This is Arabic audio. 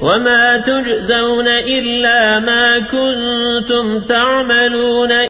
وما تجزون إلا ما كنتم تعملون